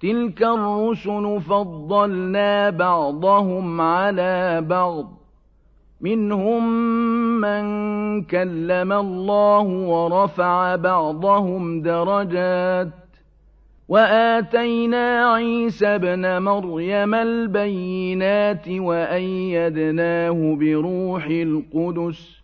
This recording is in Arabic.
تِلْكَ الرُّسُلُ فَضَّلْنَا بَعْضَهُمْ عَلَىٰ بَعْضٍ ۖ. مِّنْهُم مَّن كَلَّمَ اللَّهُ وَرَفَعَ بَعْضَهُمْ دَرَجَاتٍ ۚ. وَآتَيْنَا عِيسَى ابْنَ مَرْيَمَ الْبَيِّنَاتِ وَأَيَّدْنَاهُ بِرُوحِ الْقُدُسِ.